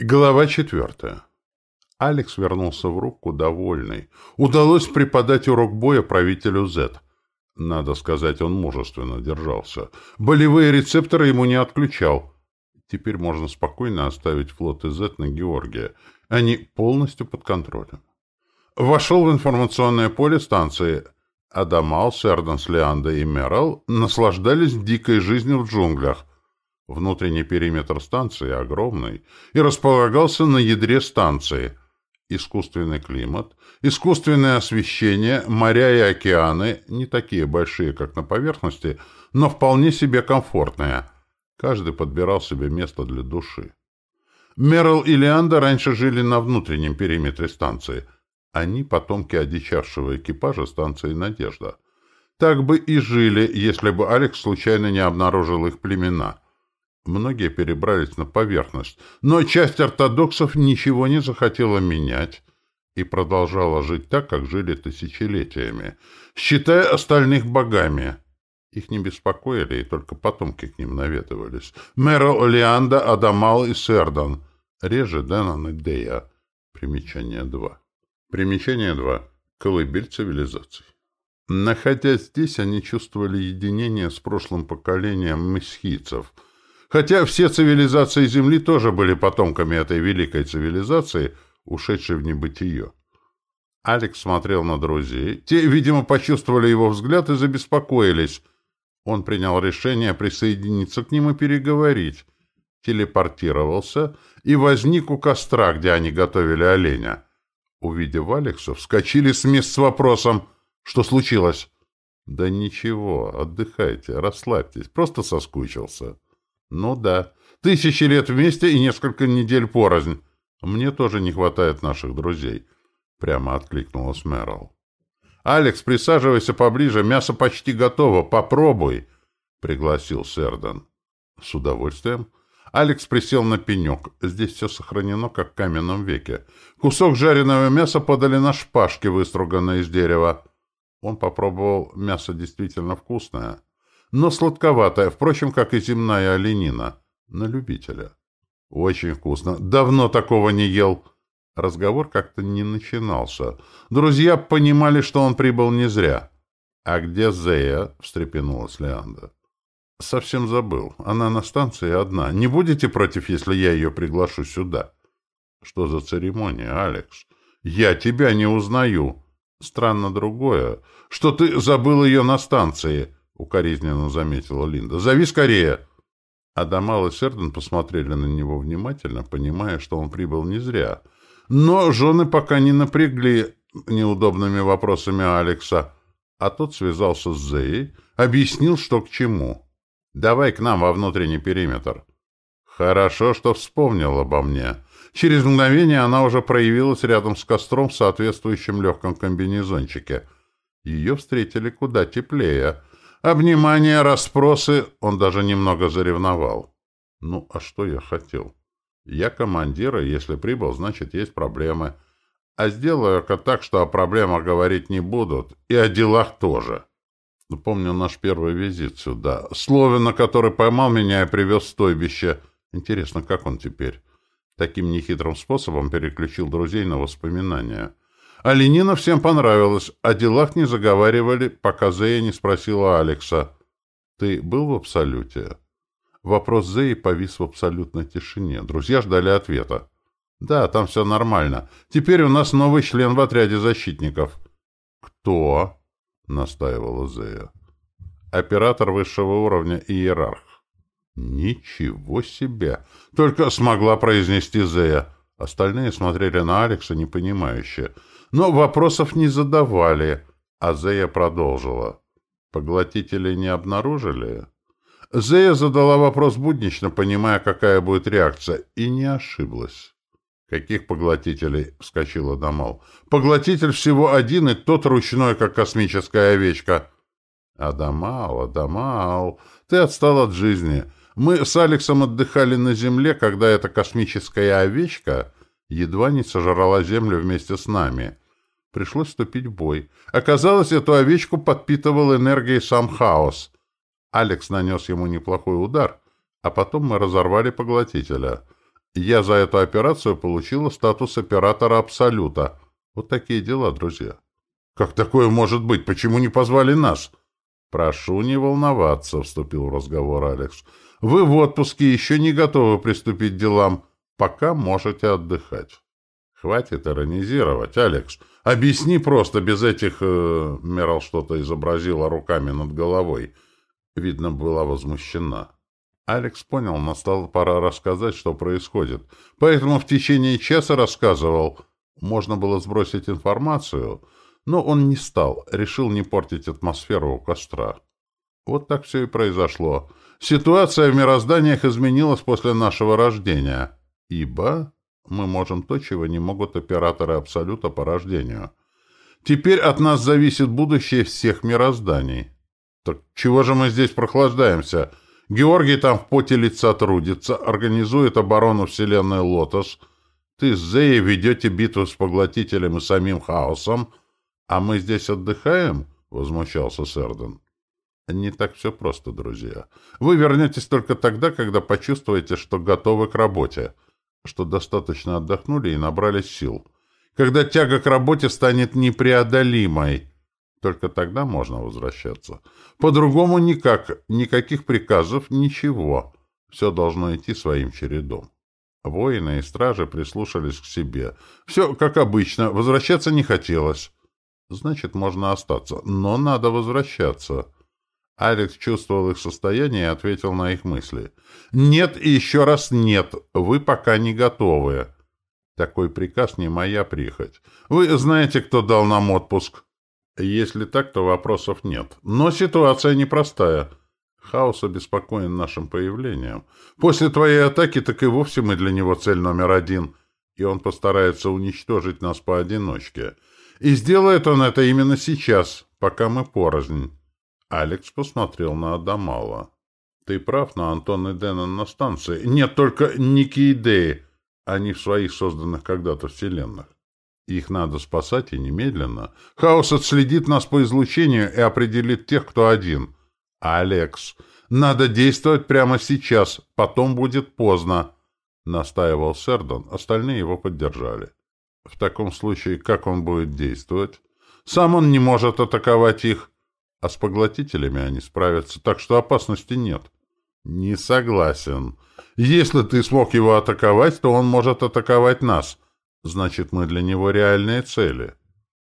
Глава четвертая. Алекс вернулся в руку довольный. Удалось преподать урок боя правителю Z. Надо сказать, он мужественно держался. Болевые рецепторы ему не отключал. Теперь можно спокойно оставить флот Z на Георгия. Они полностью под контролем. Вошел в информационное поле станции. Адамал, Серданс, Леанда и Мерал наслаждались дикой жизнью в джунглях — Внутренний периметр станции огромный и располагался на ядре станции. Искусственный климат, искусственное освещение, моря и океаны, не такие большие, как на поверхности, но вполне себе комфортные. Каждый подбирал себе место для души. Мерл и Леанда раньше жили на внутреннем периметре станции. Они потомки одичавшего экипажа станции «Надежда». Так бы и жили, если бы Алекс случайно не обнаружил их племена — Многие перебрались на поверхность, но часть ортодоксов ничего не захотела менять и продолжала жить так, как жили тысячелетиями, считая остальных богами. Их не беспокоили, и только потомки к ним наведывались. Мэро Лианда, Адамал и Сердан. Реже Денан и Дея. Примечание 2. Примечание 2. Колыбель цивилизаций. Находясь здесь, они чувствовали единение с прошлым поколением месхийцев — Хотя все цивилизации Земли тоже были потомками этой великой цивилизации, ушедшей в небытие. Алекс смотрел на друзей. Те, видимо, почувствовали его взгляд и забеспокоились. Он принял решение присоединиться к ним и переговорить. Телепортировался и возник у костра, где они готовили оленя. Увидев Алекса, вскочили с мест с вопросом «Что случилось?» «Да ничего, отдыхайте, расслабьтесь, просто соскучился». Ну да. Тысячи лет вместе и несколько недель порознь. Мне тоже не хватает наших друзей. Прямо откликнулась Мэрил. «Алекс, присаживайся поближе, мясо почти готово, попробуй», — пригласил Сердан. «С удовольствием». Алекс присел на пенек. Здесь все сохранено, как в каменном веке. Кусок жареного мяса подали на шпажке, выструганной из дерева. Он попробовал. Мясо действительно вкусное но сладковатая, впрочем, как и земная оленина, на любителя. Очень вкусно. Давно такого не ел. Разговор как-то не начинался. Друзья понимали, что он прибыл не зря. «А где Зея?» — встрепенулась Леанда. «Совсем забыл. Она на станции одна. Не будете против, если я ее приглашу сюда?» «Что за церемония, Алекс? Я тебя не узнаю. Странно другое, что ты забыл ее на станции. — укоризненно заметила Линда. «Зови скорее!» Адамал и Серден посмотрели на него внимательно, понимая, что он прибыл не зря. Но жены пока не напрягли неудобными вопросами Алекса, а тот связался с Зеей, объяснил, что к чему. «Давай к нам во внутренний периметр». «Хорошо, что вспомнил обо мне». Через мгновение она уже проявилась рядом с костром в соответствующем легком комбинезончике. Ее встретили куда теплее — Обнимания, расспросы, он даже немного заревновал. Ну, а что я хотел? Я командир, и если прибыл, значит, есть проблемы. А сделаю-ка так, что о проблемах говорить не будут, и о делах тоже. Ну, помню наш первый визит сюда. Словина, который поймал меня и привез в стойбище. Интересно, как он теперь? Таким нехитрым способом переключил друзей на воспоминания. А Ленина всем понравилось. О делах не заговаривали, пока Зея не спросила Алекса. «Ты был в Абсолюте?» Вопрос Зеи повис в абсолютной тишине. Друзья ждали ответа. «Да, там все нормально. Теперь у нас новый член в отряде защитников». «Кто?» — настаивала Зея. «Оператор высшего уровня и иерарх». «Ничего себе!» — только смогла произнести Зея. Остальные смотрели на Алекса непонимающе — но вопросов не задавали, а Зея продолжила. Поглотители не обнаружили? Зея задала вопрос буднично, понимая, какая будет реакция, и не ошиблась. «Каких поглотителей?» — вскочила Дамал. «Поглотитель всего один, и тот ручной, как космическая овечка». «Адамал, Адамал, ты отстал от жизни. Мы с Алексом отдыхали на Земле, когда эта космическая овечка едва не сожрала Землю вместе с нами. Пришлось вступить в бой. Оказалось, эту овечку подпитывал энергией сам хаос. Алекс нанес ему неплохой удар, а потом мы разорвали поглотителя. Я за эту операцию получила статус оператора Абсолюта. Вот такие дела, друзья. Как такое может быть? Почему не позвали нас? Прошу не волноваться, вступил в разговор Алекс. Вы в отпуске еще не готовы приступить к делам. Пока можете отдыхать. Хватит иронизировать, Алекс. Объясни просто, без этих... Э, Мерал что-то изобразила руками над головой. Видно, была возмущена. Алекс понял, настала пора рассказать, что происходит. Поэтому в течение часа рассказывал. Можно было сбросить информацию, но он не стал, решил не портить атмосферу у костра. Вот так все и произошло. Ситуация в мирозданиях изменилась после нашего рождения, ибо мы можем то, чего не могут операторы Абсолюта по рождению. Теперь от нас зависит будущее всех мирозданий. Так чего же мы здесь прохлаждаемся? Георгий там в поте лица трудится, организует оборону Вселенной Лотос. Ты с Зеей ведете битву с Поглотителем и самим Хаосом, а мы здесь отдыхаем? — возмущался Сэрден. Не так все просто, друзья. Вы вернетесь только тогда, когда почувствуете, что готовы к работе, что достаточно отдохнули и набрались сил. Когда тяга к работе станет непреодолимой, только тогда можно возвращаться. По-другому никак, никаких приказов, ничего. Все должно идти своим чередом. Воины и стражи прислушались к себе. Все, как обычно, возвращаться не хотелось. Значит, можно остаться, но надо возвращаться. Алекс чувствовал их состояние и ответил на их мысли. «Нет и еще раз нет. Вы пока не готовы. Такой приказ не моя прихоть. Вы знаете, кто дал нам отпуск?» «Если так, то вопросов нет. Но ситуация непростая. Хаос обеспокоен нашим появлением. После твоей атаки так и вовсе мы для него цель номер один, и он постарается уничтожить нас поодиночке. И сделает он это именно сейчас, пока мы порознь». Алекс посмотрел на Адамала. «Ты прав, но Антон и Деннон на станции. Нет, только Ники и Деи. Они в своих созданных когда-то вселенных. Их надо спасать и немедленно. Хаос отследит нас по излучению и определит тех, кто один. Алекс, надо действовать прямо сейчас, потом будет поздно», — настаивал Сердон. Остальные его поддержали. «В таком случае, как он будет действовать? Сам он не может атаковать их» а с поглотителями они справятся, так что опасности нет. Не согласен. Если ты смог его атаковать, то он может атаковать нас. Значит, мы для него реальные цели.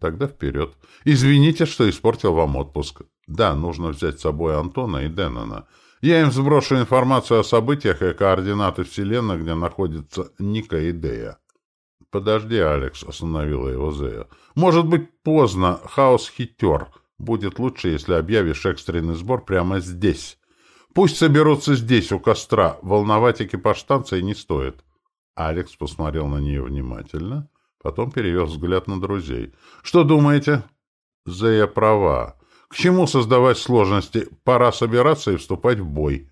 Тогда вперед. Извините, что испортил вам отпуск. Да, нужно взять с собой Антона и Деннона. Я им сброшу информацию о событиях и координаты Вселенной, где находится Ника и Дея. «Подожди, Алекс», — остановила его Зея. «Может быть, поздно. Хаос хитер». Будет лучше, если объявишь экстренный сбор прямо здесь. Пусть соберутся здесь, у костра. Волновать экипаж станции не стоит. Алекс посмотрел на нее внимательно, потом перевел взгляд на друзей. «Что думаете?» «Зея права. К чему создавать сложности? Пора собираться и вступать в бой».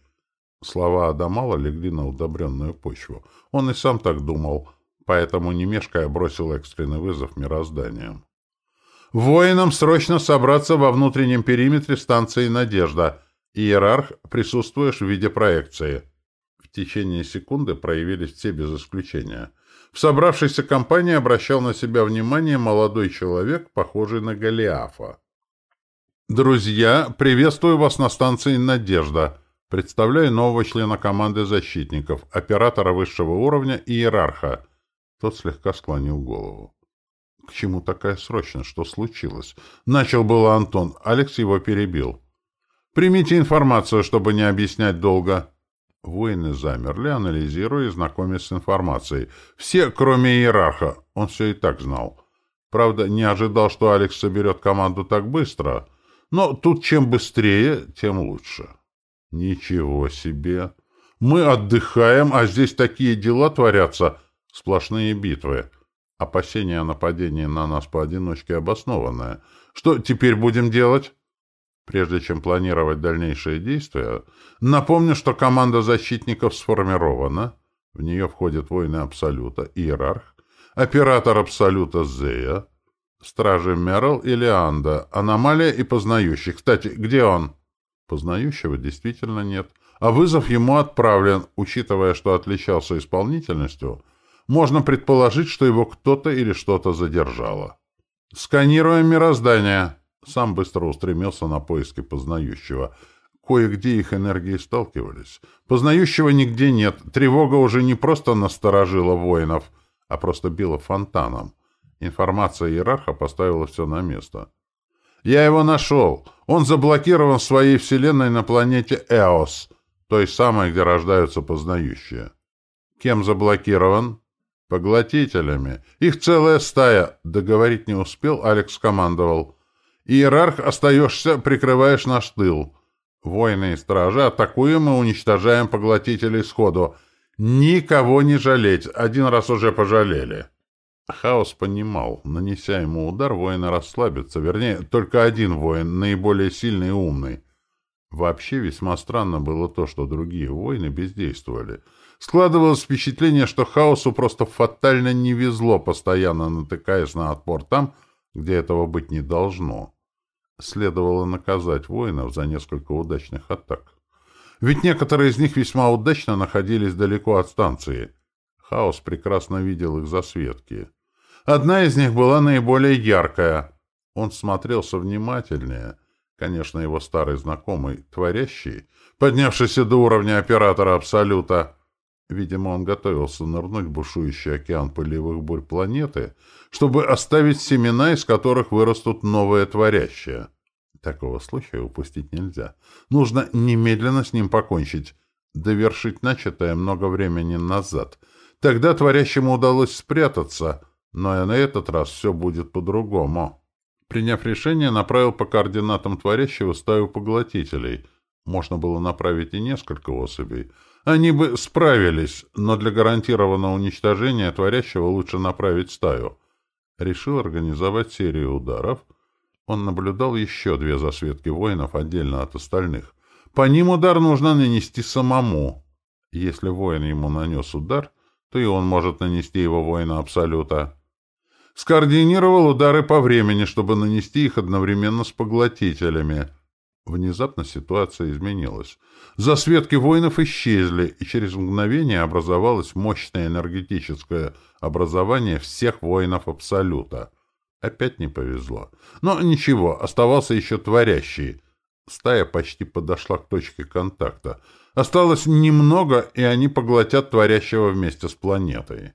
Слова Адамала легли на удобренную почву. Он и сам так думал, поэтому, не мешкая, бросил экстренный вызов мирозданием. Воинам срочно собраться во внутреннем периметре станции «Надежда». Иерарх, присутствуешь в виде проекции. В течение секунды проявились все без исключения. В собравшейся компании обращал на себя внимание молодой человек, похожий на Голиафа. «Друзья, приветствую вас на станции «Надежда». Представляю нового члена команды защитников, оператора высшего уровня и иерарха». Тот слегка склонил голову. К чему такая срочность? Что случилось? Начал было Антон. Алекс его перебил. Примите информацию, чтобы не объяснять долго. Воины замерли, анализируя и знакомясь с информацией. Все, кроме иерарха. Он все и так знал. Правда, не ожидал, что Алекс соберет команду так быстро. Но тут чем быстрее, тем лучше. Ничего себе! Мы отдыхаем, а здесь такие дела творятся. Сплошные битвы. Опасение о нападении на нас поодиночке обоснованное. Что теперь будем делать? Прежде чем планировать дальнейшие действия, напомню, что команда защитников сформирована. В нее входят воины Абсолюта, Иерарх, оператор Абсолюта Зея, стражи Мерл и Леанда, Аномалия и Познающий. Кстати, где он? Познающего действительно нет. а вызов ему отправлен, учитывая, что отличался исполнительностью, можно предположить, что его кто-то или что-то задержало. «Сканируем мироздание!» Сам быстро устремился на поиски познающего. Кое-где их энергии сталкивались. Познающего нигде нет. Тревога уже не просто насторожила воинов, а просто била фонтаном. Информация иерарха поставила все на место. «Я его нашел. Он заблокирован в своей вселенной на планете Эос, той самой, где рождаются познающие». «Кем заблокирован?» «Поглотителями. Их целая стая». Договорить не успел, Алекс командовал. «Иерарх, остаешься, прикрываешь наш тыл. Воины и стражи, атакуем и уничтожаем поглотителей сходу. Никого не жалеть. Один раз уже пожалели». Хаос понимал, нанеся ему удар, воины расслабятся. Вернее, только один воин, наиболее сильный и умный. Вообще весьма странно было то, что другие воины бездействовали. Складывалось впечатление, что хаосу просто фатально не везло, постоянно натыкаясь на отпор там, где этого быть не должно. Следовало наказать воинов за несколько удачных атак. Ведь некоторые из них весьма удачно находились далеко от станции. Хаос прекрасно видел их засветки. Одна из них была наиболее яркая. Он смотрелся внимательнее. Конечно, его старый знакомый, творящий, поднявшийся до уровня оператора Абсолюта. Видимо, он готовился нырнуть в бушующий океан пылевых бурь планеты, чтобы оставить семена, из которых вырастут новые творящие. Такого случая упустить нельзя. Нужно немедленно с ним покончить, довершить начатое много времени назад. Тогда творящему удалось спрятаться — но и на этот раз все будет по-другому. Приняв решение, направил по координатам творящего стаю поглотителей. Можно было направить и несколько особей. Они бы справились, но для гарантированного уничтожения творящего лучше направить стаю. Решил организовать серию ударов. Он наблюдал еще две засветки воинов отдельно от остальных. По ним удар нужно нанести самому. Если воин ему нанес удар, то и он может нанести его воина Абсолюта скоординировал удары по времени, чтобы нанести их одновременно с поглотителями. Внезапно ситуация изменилась. Засветки воинов исчезли, и через мгновение образовалось мощное энергетическое образование всех воинов Абсолюта. Опять не повезло. Но ничего, оставался еще творящий. Стая почти подошла к точке контакта. Осталось немного, и они поглотят творящего вместе с планетой.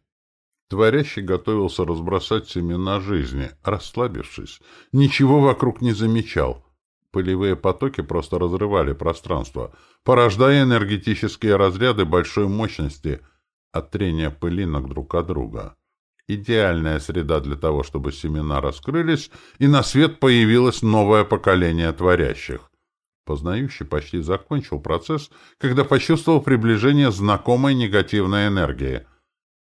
Творящий готовился разбросать семена жизни, расслабившись. Ничего вокруг не замечал. Пылевые потоки просто разрывали пространство, порождая энергетические разряды большой мощности от трения пылинок друг от друга. Идеальная среда для того, чтобы семена раскрылись, и на свет появилось новое поколение творящих. Познающий почти закончил процесс, когда почувствовал приближение знакомой негативной энергии —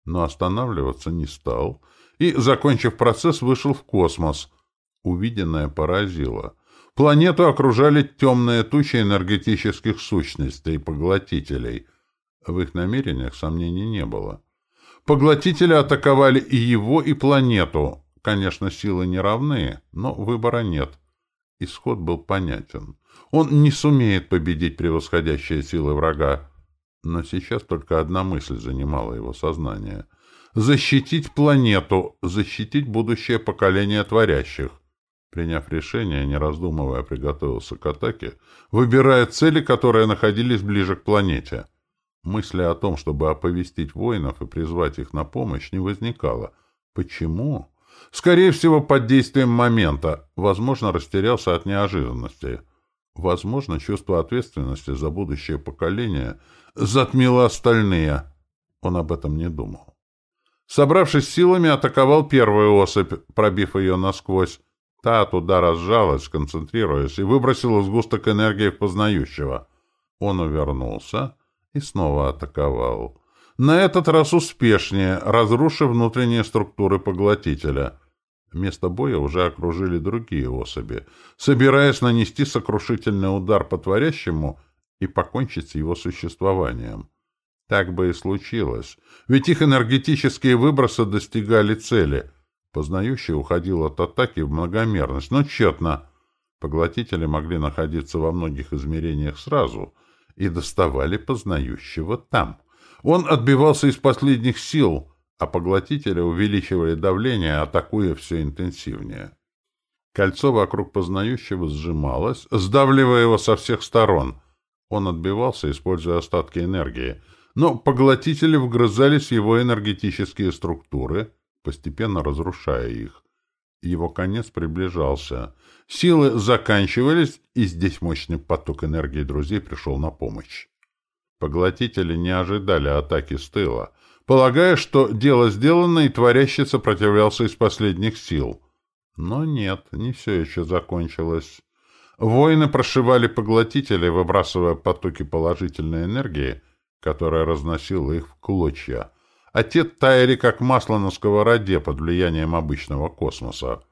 но останавливаться не стал и, закончив процесс, вышел в космос. Увиденное поразило. Планету окружали темные тучи энергетических сущностей, и поглотителей. В их намерениях сомнений не было. Поглотители атаковали и его, и планету. Конечно, силы не равны, но выбора нет. Исход был понятен. Он не сумеет победить превосходящие силы врага. Но сейчас только одна мысль занимала его сознание. Защитить планету, защитить будущее поколение творящих. Приняв решение, не раздумывая, приготовился к атаке, выбирая цели, которые находились ближе к планете. Мысли о том, чтобы оповестить воинов и призвать их на помощь, не возникало. Почему? Скорее всего, под действием момента. Возможно, растерялся от неожиданности. Возможно, чувство ответственности за будущее поколение затмило остальные. Он об этом не думал. Собравшись силами, атаковал первую особь, пробив ее насквозь. Та от удара сжалась, концентрируясь, и выбросила сгусток энергии в познающего. Он увернулся и снова атаковал. На этот раз успешнее, разрушив внутренние структуры поглотителя — Место боя уже окружили другие особи, собираясь нанести сокрушительный удар по творящему и покончить с его существованием. Так бы и случилось, ведь их энергетические выбросы достигали цели. Познающий уходил от атаки в многомерность, но тщетно. Поглотители могли находиться во многих измерениях сразу, и доставали познающего там. Он отбивался из последних сил, а поглотители увеличивали давление, атакуя все интенсивнее. Кольцо вокруг познающего сжималось, сдавливая его со всех сторон. Он отбивался, используя остатки энергии, но поглотители вгрызались в его энергетические структуры, постепенно разрушая их. Его конец приближался. Силы заканчивались, и здесь мощный поток энергии друзей пришел на помощь. Поглотители не ожидали атаки с тыла, полагая, что дело сделано, и творящий сопротивлялся из последних сил. Но нет, не все еще закончилось. Воины прошивали поглотители, выбрасывая потоки положительной энергии, которая разносила их в клочья, а те таяли, как масло на сковороде под влиянием обычного космоса.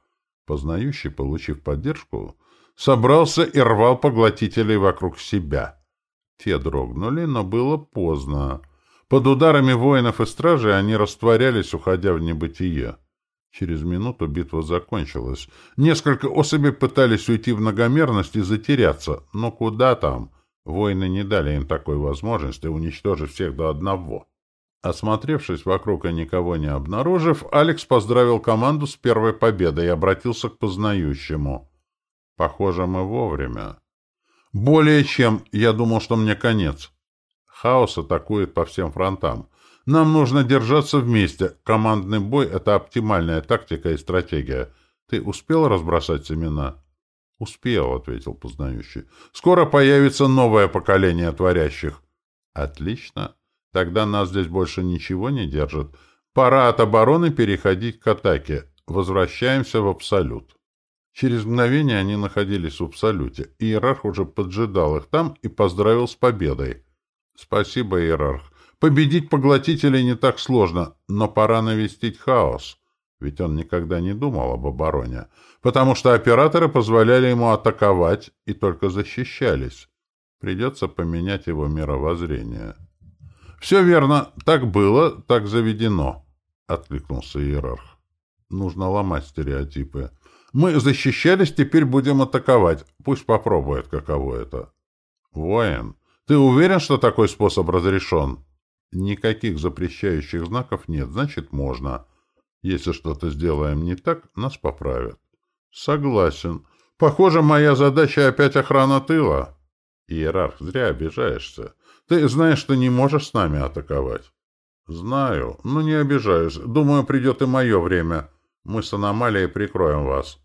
Познающий, получив поддержку, собрался и рвал поглотителей вокруг себя. Те дрогнули, но было поздно. Под ударами воинов и стражи они растворялись, уходя в небытие. Через минуту битва закончилась. Несколько особей пытались уйти в многомерность и затеряться, но куда там? Воины не дали им такой возможности уничтожить всех до одного. Осмотревшись вокруг и никого не обнаружив, Алекс поздравил команду с первой победой и обратился к познающему. «Похоже, мы вовремя». «Более чем. Я думал, что мне конец». Хаос атакует по всем фронтам. Нам нужно держаться вместе. Командный бой — это оптимальная тактика и стратегия. Ты успел разбросать семена?» — Успел, — ответил познающий. — Скоро появится новое поколение творящих. — Отлично. Тогда нас здесь больше ничего не держит. Пора от обороны переходить к атаке. Возвращаемся в Абсолют. Через мгновение они находились в Абсолюте. Иерарх уже поджидал их там и поздравил с победой. — Спасибо, Иерарх. Победить поглотителей не так сложно, но пора навестить хаос. Ведь он никогда не думал об обороне, потому что операторы позволяли ему атаковать и только защищались. Придется поменять его мировоззрение. «Все верно. Так было, так заведено», — откликнулся иерарх. «Нужно ломать стереотипы. Мы защищались, теперь будем атаковать. Пусть попробует, каково это». «Воин, ты уверен, что такой способ разрешен?» «Никаких запрещающих знаков нет, значит, можно». Если что-то сделаем не так, нас поправят. Согласен. Похоже, моя задача опять охрана тыла. Иерарх, зря обижаешься. Ты знаешь, что не можешь с нами атаковать. Знаю, но не обижаюсь. Думаю, придет и мое время. Мы с аномалией прикроем вас.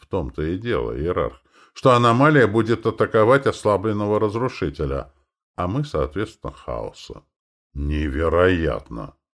В том-то и дело, иерарх, что аномалия будет атаковать ослабленного разрушителя, а мы, соответственно, хаоса. Невероятно!